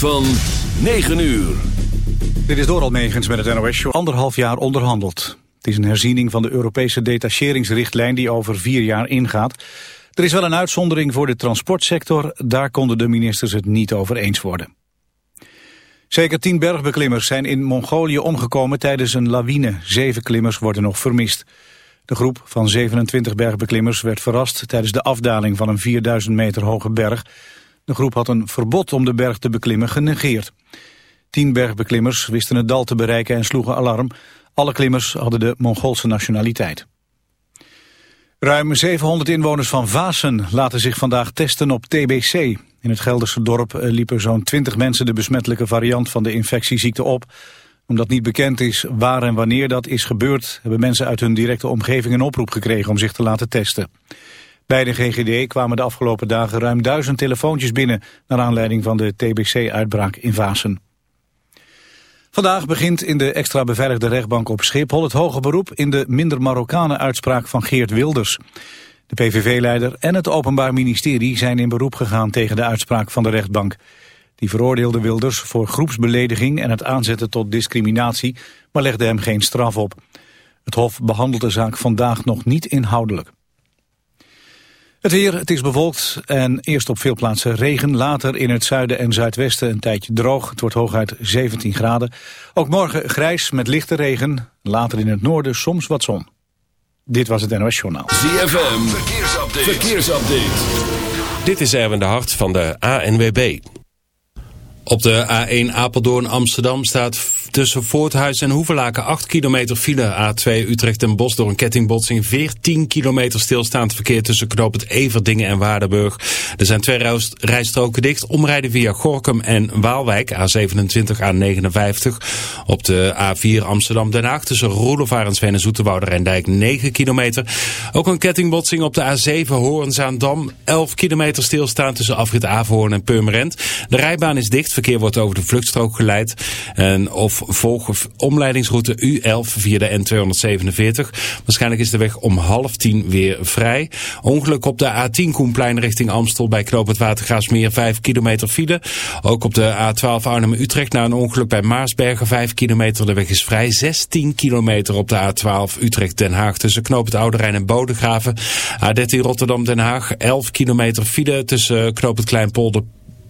van 9 uur. Dit is door Almegens met het NOS-show. Anderhalf jaar onderhandeld. Het is een herziening van de Europese detacheringsrichtlijn die over vier jaar ingaat. Er is wel een uitzondering voor de transportsector. Daar konden de ministers het niet over eens worden. Zeker tien bergbeklimmers zijn in Mongolië omgekomen tijdens een lawine. Zeven klimmers worden nog vermist. De groep van 27 bergbeklimmers werd verrast tijdens de afdaling van een 4000 meter hoge berg. De groep had een verbod om de berg te beklimmen genegeerd. Tien bergbeklimmers wisten het dal te bereiken en sloegen alarm. Alle klimmers hadden de Mongoolse nationaliteit. Ruim 700 inwoners van Vasen laten zich vandaag testen op TBC. In het Gelderse dorp eh, liepen zo'n 20 mensen de besmettelijke variant van de infectieziekte op. Omdat niet bekend is waar en wanneer dat is gebeurd... hebben mensen uit hun directe omgeving een oproep gekregen om zich te laten testen. Bij de GGD kwamen de afgelopen dagen ruim duizend telefoontjes binnen... naar aanleiding van de TBC-uitbraak in Vasen. Vandaag begint in de extra beveiligde rechtbank op Schiphol het hoge beroep in de minder Marokkanen uitspraak van Geert Wilders. De PVV-leider en het Openbaar Ministerie zijn in beroep gegaan tegen de uitspraak van de rechtbank. Die veroordeelde Wilders voor groepsbelediging en het aanzetten tot discriminatie, maar legde hem geen straf op. Het Hof behandelt de zaak vandaag nog niet inhoudelijk. Het weer, het is bewolkt en eerst op veel plaatsen regen. Later in het zuiden en zuidwesten een tijdje droog. Het wordt hooguit 17 graden. Ook morgen grijs met lichte regen. Later in het noorden soms wat zon. Dit was het NOS Journaal. ZFM, verkeersupdate. verkeersupdate. Dit is Erwin de Hart van de ANWB. Op de A1 Apeldoorn-Amsterdam staat tussen Voorthuis en Hoevelaken 8 kilometer file. A2 Utrecht en Bos door een kettingbotsing 14 kilometer stilstaand verkeer tussen knooppunt Everdingen en Waardenburg. Er zijn twee rijstroken dicht. Omrijden via Gorkum en Waalwijk A27, A59. Op de A4 Amsterdam-Den Haag tussen Roelofarensveen en Zoeterwoude Rijndijk 9 kilometer. Ook een kettingbotsing op de A7 Hoornzaandam 11 kilometer stilstaan tussen Afrit Averhoorn en Purmerend. De rijbaan is dicht verkeer wordt over de vluchtstrook geleid. En of volg omleidingsroute U11 via de N247. Waarschijnlijk is de weg om half tien weer vrij. Ongeluk op de A10 Koenplein richting Amstel bij Knoop het Watergaasmeer 5 kilometer file. Ook op de A12 Arnhem-Utrecht na een ongeluk bij Maasbergen 5 kilometer. De weg is vrij. 16 kilometer op de A12 Utrecht-Den Haag tussen Knoop het Oude Rijn en Bodegraven. A13 Rotterdam-Den Haag 11 kilometer file tussen Knoop het Kleinpolder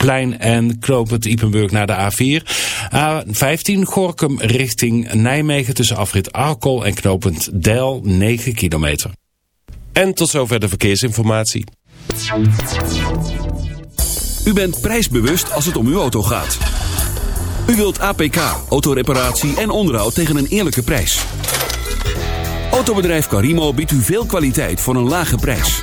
Plein en knooppunt Ipenburg naar de A4. A15 Gorkum richting Nijmegen tussen afrit Arkel en knooppunt Deil 9 kilometer. En tot zover de verkeersinformatie. U bent prijsbewust als het om uw auto gaat. U wilt APK, autoreparatie en onderhoud tegen een eerlijke prijs. Autobedrijf Carimo biedt u veel kwaliteit voor een lage prijs.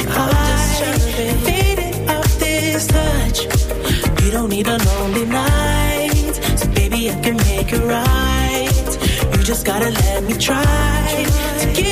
you high, faded off this touch. You don't need a lonely night, so baby I can make it right. You just gotta let me try to give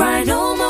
cry no more.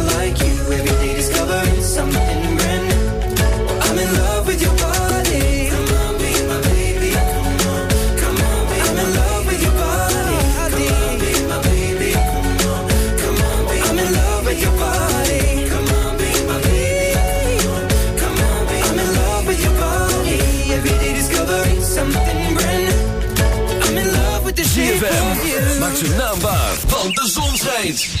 zijn naam waar, want de zon schijnt.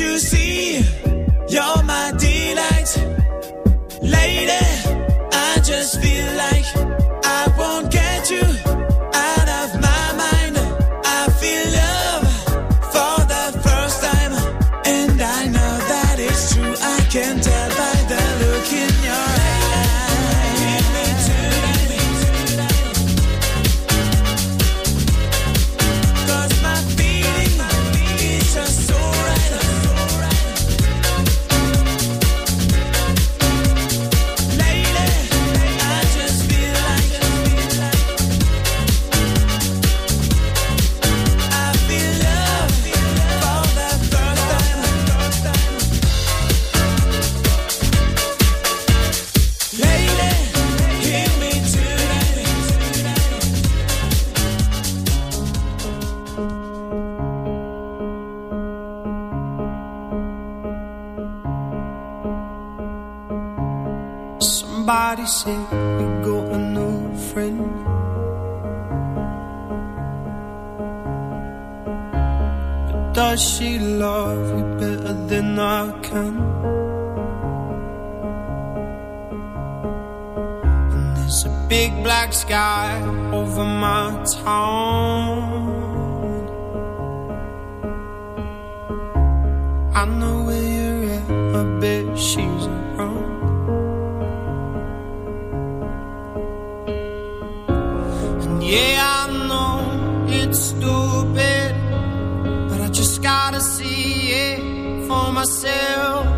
You see? I know it's stupid, but I just gotta see it for myself.